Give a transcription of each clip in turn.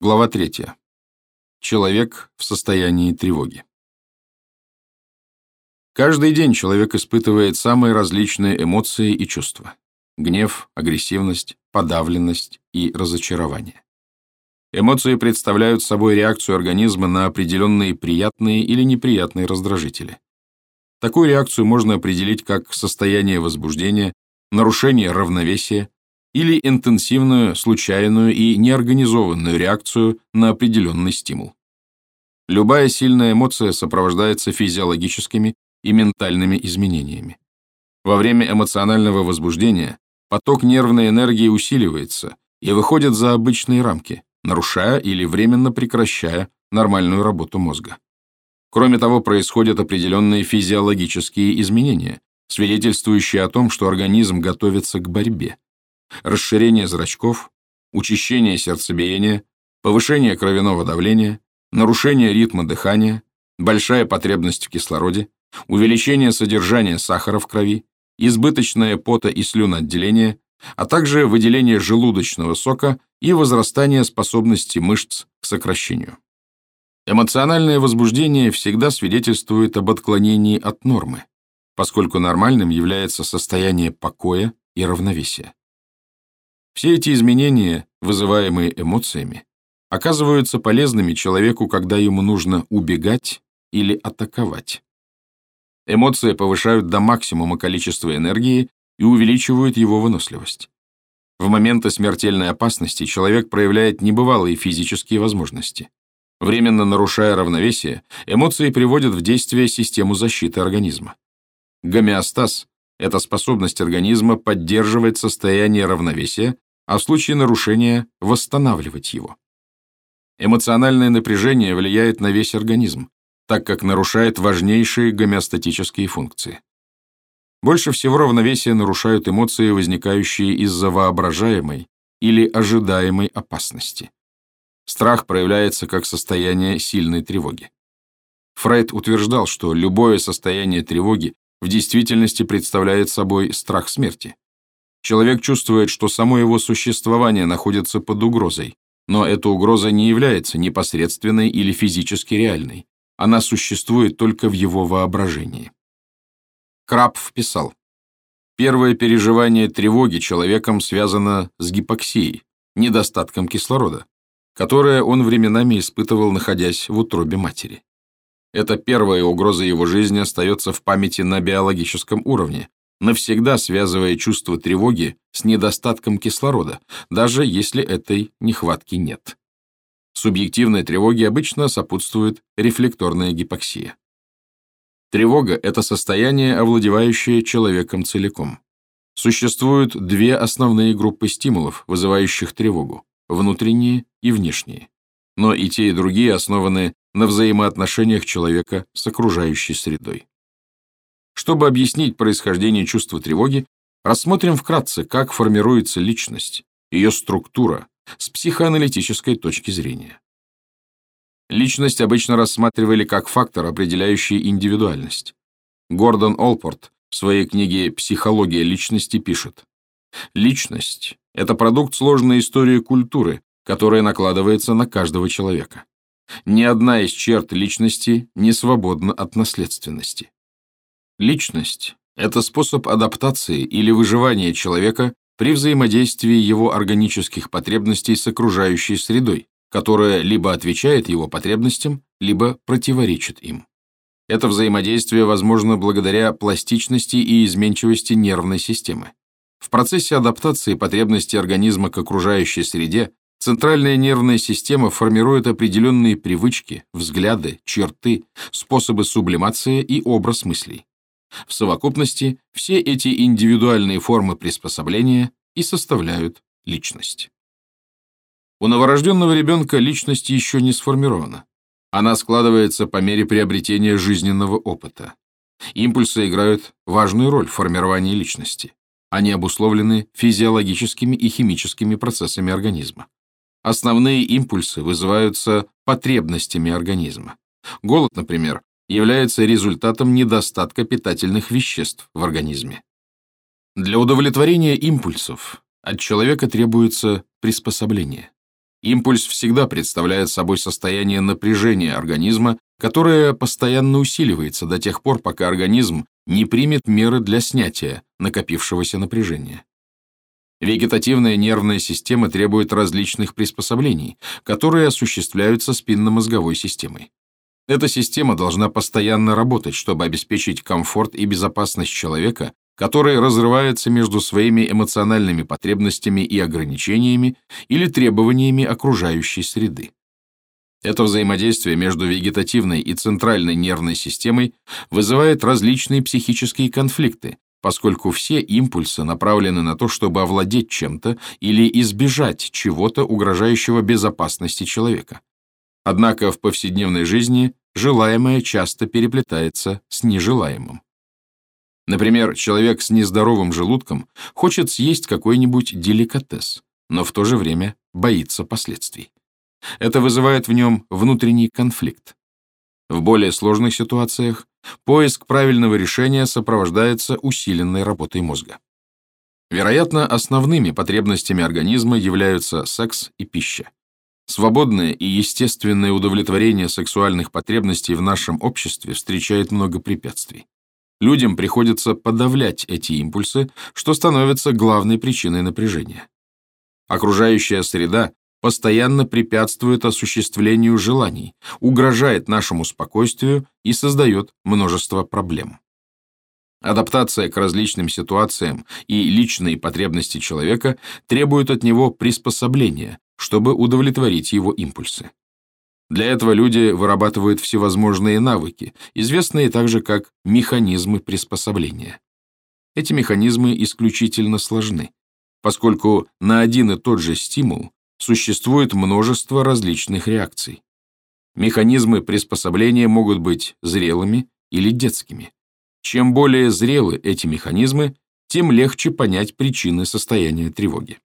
Глава 3. Человек в состоянии тревоги. Каждый день человек испытывает самые различные эмоции и чувства. Гнев, агрессивность, подавленность и разочарование. Эмоции представляют собой реакцию организма на определенные приятные или неприятные раздражители. Такую реакцию можно определить как состояние возбуждения, нарушение равновесия, или интенсивную, случайную и неорганизованную реакцию на определенный стимул. Любая сильная эмоция сопровождается физиологическими и ментальными изменениями. Во время эмоционального возбуждения поток нервной энергии усиливается и выходит за обычные рамки, нарушая или временно прекращая нормальную работу мозга. Кроме того, происходят определенные физиологические изменения, свидетельствующие о том, что организм готовится к борьбе расширение зрачков, учащение сердцебиения, повышение кровяного давления, нарушение ритма дыхания, большая потребность в кислороде, увеличение содержания сахара в крови, избыточное пота и слюноотделение, а также выделение желудочного сока и возрастание способности мышц к сокращению. Эмоциональное возбуждение всегда свидетельствует об отклонении от нормы, поскольку нормальным является состояние покоя и равновесия. Все эти изменения, вызываемые эмоциями, оказываются полезными человеку, когда ему нужно убегать или атаковать. Эмоции повышают до максимума количество энергии и увеличивают его выносливость. В моменты смертельной опасности человек проявляет небывалые физические возможности. Временно нарушая равновесие, эмоции приводят в действие систему защиты организма. Гомеостаз – это способность организма поддерживать состояние равновесия а в случае нарушения восстанавливать его. Эмоциональное напряжение влияет на весь организм, так как нарушает важнейшие гомеостатические функции. Больше всего равновесие нарушают эмоции, возникающие из-за воображаемой или ожидаемой опасности. Страх проявляется как состояние сильной тревоги. Фрейд утверждал, что любое состояние тревоги в действительности представляет собой страх смерти. Человек чувствует, что само его существование находится под угрозой, но эта угроза не является непосредственной или физически реальной. Она существует только в его воображении. Краб писал, Первое переживание тревоги человеком связано с гипоксией, недостатком кислорода, которое он временами испытывал, находясь в утробе матери. Эта первая угроза его жизни остается в памяти на биологическом уровне, навсегда связывая чувство тревоги с недостатком кислорода, даже если этой нехватки нет. Субъективной тревоге обычно сопутствует рефлекторная гипоксия. Тревога – это состояние, овладевающее человеком целиком. Существуют две основные группы стимулов, вызывающих тревогу – внутренние и внешние. Но и те, и другие основаны на взаимоотношениях человека с окружающей средой. Чтобы объяснить происхождение чувства тревоги, рассмотрим вкратце, как формируется личность, ее структура с психоаналитической точки зрения. Личность обычно рассматривали как фактор, определяющий индивидуальность. Гордон Олпорт в своей книге «Психология личности» пишет, «Личность – это продукт сложной истории культуры, которая накладывается на каждого человека. Ни одна из черт личности не свободна от наследственности. Личность – это способ адаптации или выживания человека при взаимодействии его органических потребностей с окружающей средой, которая либо отвечает его потребностям, либо противоречит им. Это взаимодействие возможно благодаря пластичности и изменчивости нервной системы. В процессе адаптации потребностей организма к окружающей среде центральная нервная система формирует определенные привычки, взгляды, черты, способы сублимации и образ мыслей. В совокупности все эти индивидуальные формы приспособления и составляют личность. У новорожденного ребенка личность еще не сформирована. Она складывается по мере приобретения жизненного опыта. Импульсы играют важную роль в формировании личности. Они обусловлены физиологическими и химическими процессами организма. Основные импульсы вызываются потребностями организма. Голод, например, является результатом недостатка питательных веществ в организме. Для удовлетворения импульсов от человека требуется приспособление. Импульс всегда представляет собой состояние напряжения организма, которое постоянно усиливается до тех пор, пока организм не примет меры для снятия накопившегося напряжения. Вегетативная нервная система требует различных приспособлений, которые осуществляются спинномозговой системой. Эта система должна постоянно работать, чтобы обеспечить комфорт и безопасность человека, который разрывается между своими эмоциональными потребностями и ограничениями или требованиями окружающей среды. Это взаимодействие между вегетативной и центральной нервной системой вызывает различные психические конфликты, поскольку все импульсы направлены на то, чтобы овладеть чем-то или избежать чего-то, угрожающего безопасности человека. Однако в повседневной жизни желаемое часто переплетается с нежелаемым. Например, человек с нездоровым желудком хочет съесть какой-нибудь деликатес, но в то же время боится последствий. Это вызывает в нем внутренний конфликт. В более сложных ситуациях поиск правильного решения сопровождается усиленной работой мозга. Вероятно, основными потребностями организма являются секс и пища. Свободное и естественное удовлетворение сексуальных потребностей в нашем обществе встречает много препятствий. Людям приходится подавлять эти импульсы, что становится главной причиной напряжения. Окружающая среда постоянно препятствует осуществлению желаний, угрожает нашему спокойствию и создает множество проблем. Адаптация к различным ситуациям и личные потребности человека требуют от него приспособления, чтобы удовлетворить его импульсы. Для этого люди вырабатывают всевозможные навыки, известные также как механизмы приспособления. Эти механизмы исключительно сложны, поскольку на один и тот же стимул существует множество различных реакций. Механизмы приспособления могут быть зрелыми или детскими. Чем более зрелы эти механизмы, тем легче понять причины состояния тревоги.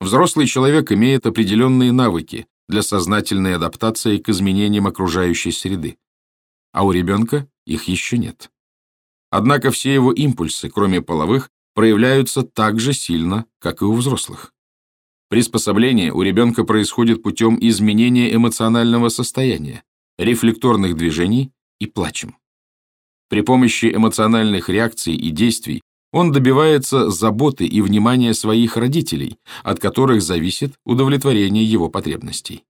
Взрослый человек имеет определенные навыки для сознательной адаптации к изменениям окружающей среды, а у ребенка их еще нет. Однако все его импульсы, кроме половых, проявляются так же сильно, как и у взрослых. Приспособление у ребенка происходит путем изменения эмоционального состояния, рефлекторных движений и плачем. При помощи эмоциональных реакций и действий он добивается заботы и внимания своих родителей, от которых зависит удовлетворение его потребностей.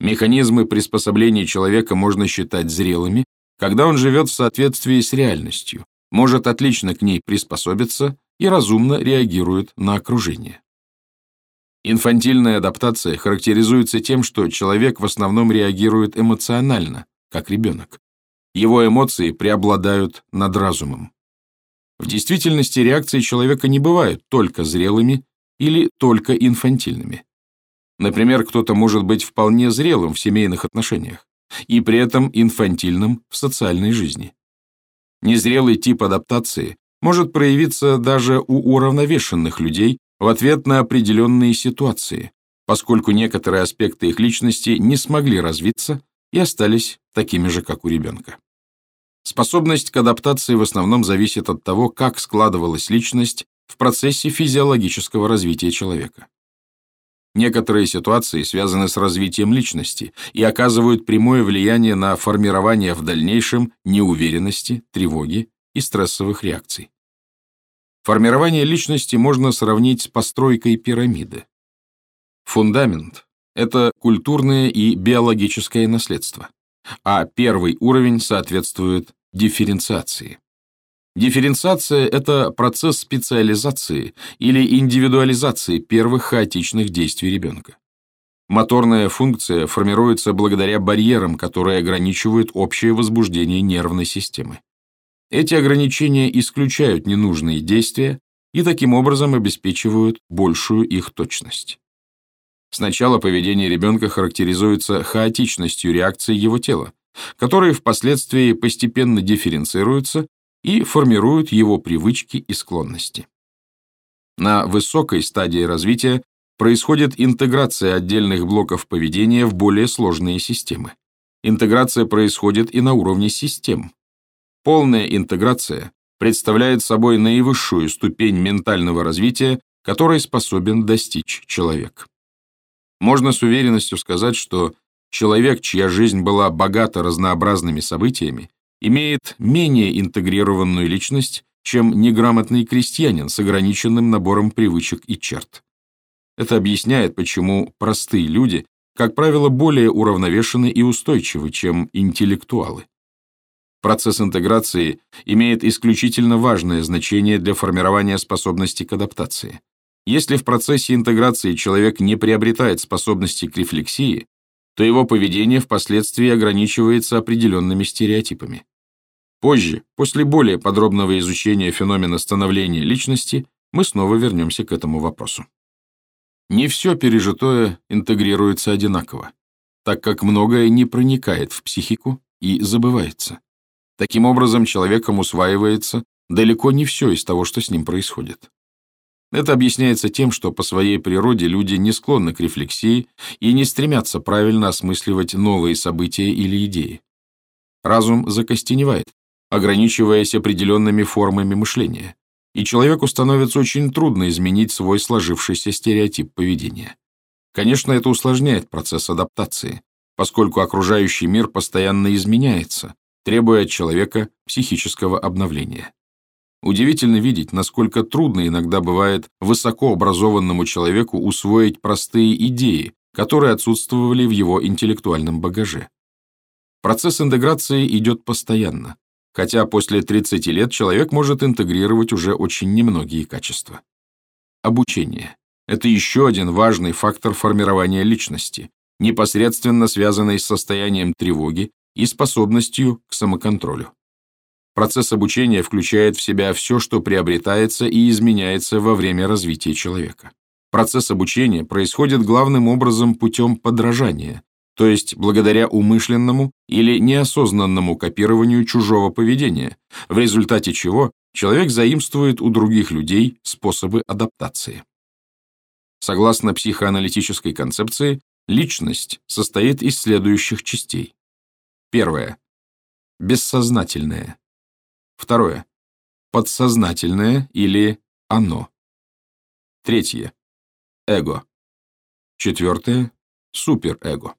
Механизмы приспособления человека можно считать зрелыми, когда он живет в соответствии с реальностью, может отлично к ней приспособиться и разумно реагирует на окружение. Инфантильная адаптация характеризуется тем, что человек в основном реагирует эмоционально, как ребенок. Его эмоции преобладают над разумом. В действительности реакции человека не бывают только зрелыми или только инфантильными. Например, кто-то может быть вполне зрелым в семейных отношениях и при этом инфантильным в социальной жизни. Незрелый тип адаптации может проявиться даже у уравновешенных людей в ответ на определенные ситуации, поскольку некоторые аспекты их личности не смогли развиться и остались такими же, как у ребенка. Способность к адаптации в основном зависит от того, как складывалась личность в процессе физиологического развития человека. Некоторые ситуации связаны с развитием личности и оказывают прямое влияние на формирование в дальнейшем неуверенности, тревоги и стрессовых реакций. Формирование личности можно сравнить с постройкой пирамиды. Фундамент – это культурное и биологическое наследство а первый уровень соответствует дифференциации. Дифференциация – это процесс специализации или индивидуализации первых хаотичных действий ребенка. Моторная функция формируется благодаря барьерам, которые ограничивают общее возбуждение нервной системы. Эти ограничения исключают ненужные действия и таким образом обеспечивают большую их точность. Сначала поведение ребенка характеризуется хаотичностью реакции его тела, которые впоследствии постепенно дифференцируются и формируют его привычки и склонности. На высокой стадии развития происходит интеграция отдельных блоков поведения в более сложные системы. Интеграция происходит и на уровне систем. Полная интеграция представляет собой наивысшую ступень ментального развития, которой способен достичь человек. Можно с уверенностью сказать, что человек, чья жизнь была богата разнообразными событиями, имеет менее интегрированную личность, чем неграмотный крестьянин с ограниченным набором привычек и черт. Это объясняет, почему простые люди, как правило, более уравновешены и устойчивы, чем интеллектуалы. Процесс интеграции имеет исключительно важное значение для формирования способности к адаптации. Если в процессе интеграции человек не приобретает способности к рефлексии, то его поведение впоследствии ограничивается определенными стереотипами. Позже, после более подробного изучения феномена становления личности, мы снова вернемся к этому вопросу. Не все пережитое интегрируется одинаково, так как многое не проникает в психику и забывается. Таким образом, человеком усваивается далеко не все из того, что с ним происходит. Это объясняется тем, что по своей природе люди не склонны к рефлексии и не стремятся правильно осмысливать новые события или идеи. Разум закостеневает, ограничиваясь определенными формами мышления, и человеку становится очень трудно изменить свой сложившийся стереотип поведения. Конечно, это усложняет процесс адаптации, поскольку окружающий мир постоянно изменяется, требуя от человека психического обновления. Удивительно видеть, насколько трудно иногда бывает высокообразованному человеку усвоить простые идеи, которые отсутствовали в его интеллектуальном багаже. Процесс интеграции идет постоянно, хотя после 30 лет человек может интегрировать уже очень немногие качества. Обучение – это еще один важный фактор формирования личности, непосредственно связанный с состоянием тревоги и способностью к самоконтролю. Процесс обучения включает в себя все, что приобретается и изменяется во время развития человека. Процесс обучения происходит главным образом путем подражания, то есть благодаря умышленному или неосознанному копированию чужого поведения, в результате чего человек заимствует у других людей способы адаптации. Согласно психоаналитической концепции, личность состоит из следующих частей. Первое. Бессознательное. Второе. Подсознательное или оно. Третье. Эго. Четвертое. Суперэго.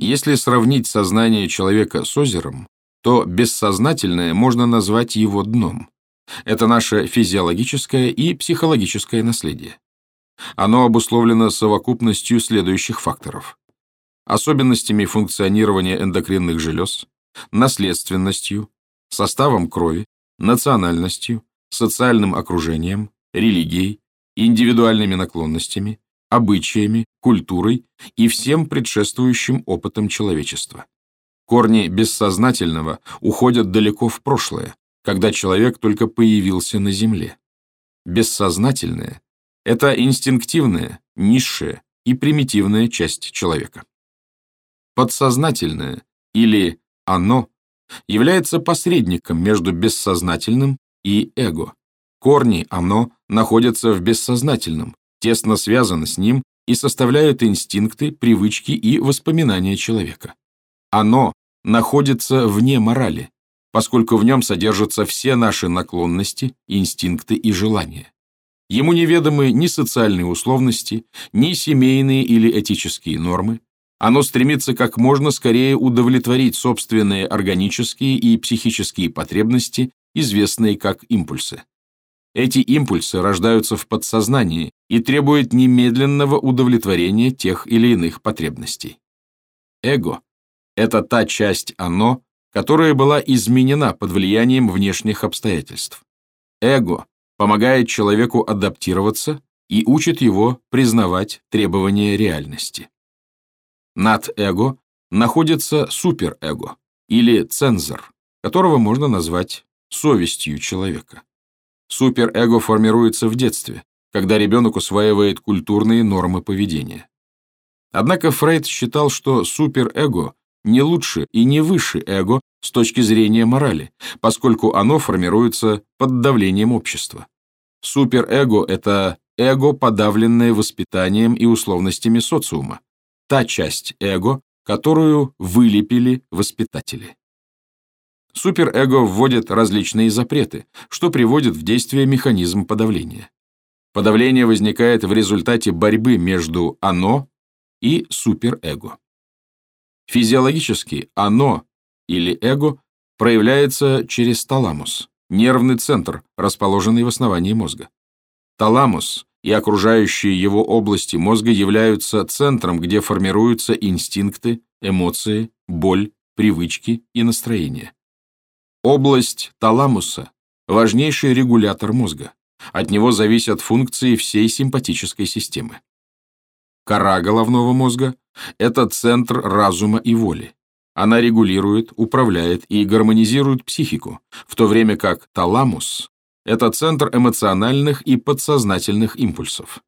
Если сравнить сознание человека с озером, то бессознательное можно назвать его дном. Это наше физиологическое и психологическое наследие. Оно обусловлено совокупностью следующих факторов. Особенностями функционирования эндокринных желез, наследственностью, составом крови, национальностью, социальным окружением, религией, индивидуальными наклонностями, обычаями, культурой и всем предшествующим опытом человечества. Корни бессознательного уходят далеко в прошлое, когда человек только появился на Земле. Бессознательное — это инстинктивная, низшая и примитивная часть человека. Подсознательное или «оно» является посредником между бессознательным и эго. Корни «оно» находятся в бессознательном, тесно связаны с ним и составляют инстинкты, привычки и воспоминания человека. Оно находится вне морали, поскольку в нем содержатся все наши наклонности, инстинкты и желания. Ему неведомы ни социальные условности, ни семейные или этические нормы. Оно стремится как можно скорее удовлетворить собственные органические и психические потребности, известные как импульсы. Эти импульсы рождаются в подсознании и требуют немедленного удовлетворения тех или иных потребностей. Эго – это та часть «оно», которая была изменена под влиянием внешних обстоятельств. Эго помогает человеку адаптироваться и учит его признавать требования реальности. Над эго находится суперэго или цензор, которого можно назвать совестью человека. Суперэго формируется в детстве, когда ребенок усваивает культурные нормы поведения. Однако Фрейд считал, что суперэго не лучше и не выше эго с точки зрения морали, поскольку оно формируется под давлением общества. Суперэго — это эго, подавленное воспитанием и условностями социума, та часть эго, которую вылепили воспитатели. Суперэго вводит различные запреты, что приводит в действие механизм подавления. Подавление возникает в результате борьбы между «оно» и суперэго. Физиологически оно или эго проявляется через таламус, нервный центр, расположенный в основании мозга. Таламус и окружающие его области мозга являются центром, где формируются инстинкты, эмоции, боль, привычки и настроения. Область таламуса – важнейший регулятор мозга. От него зависят функции всей симпатической системы. Кора головного мозга – это центр разума и воли. Она регулирует, управляет и гармонизирует психику, в то время как таламус это центр эмоциональных и подсознательных импульсов.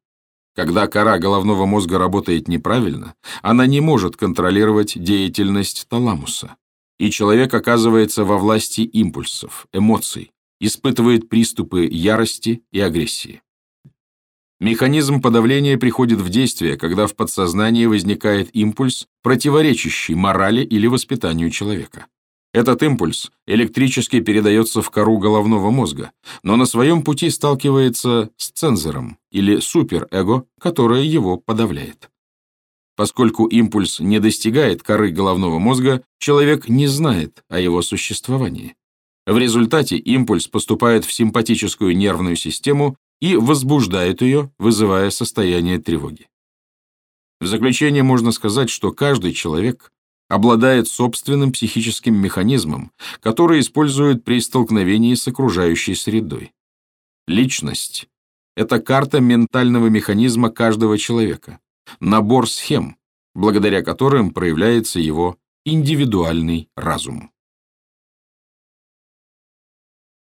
Когда кора головного мозга работает неправильно, она не может контролировать деятельность таламуса, и человек оказывается во власти импульсов, эмоций, испытывает приступы ярости и агрессии. Механизм подавления приходит в действие, когда в подсознании возникает импульс, противоречащий морали или воспитанию человека. Этот импульс электрически передается в кору головного мозга, но на своем пути сталкивается с цензором или суперэго, которое его подавляет. Поскольку импульс не достигает коры головного мозга, человек не знает о его существовании. В результате импульс поступает в симпатическую нервную систему и возбуждает ее, вызывая состояние тревоги. В заключение можно сказать, что каждый человек обладает собственным психическим механизмом, который использует при столкновении с окружающей средой. Личность — это карта ментального механизма каждого человека, набор схем, благодаря которым проявляется его индивидуальный разум.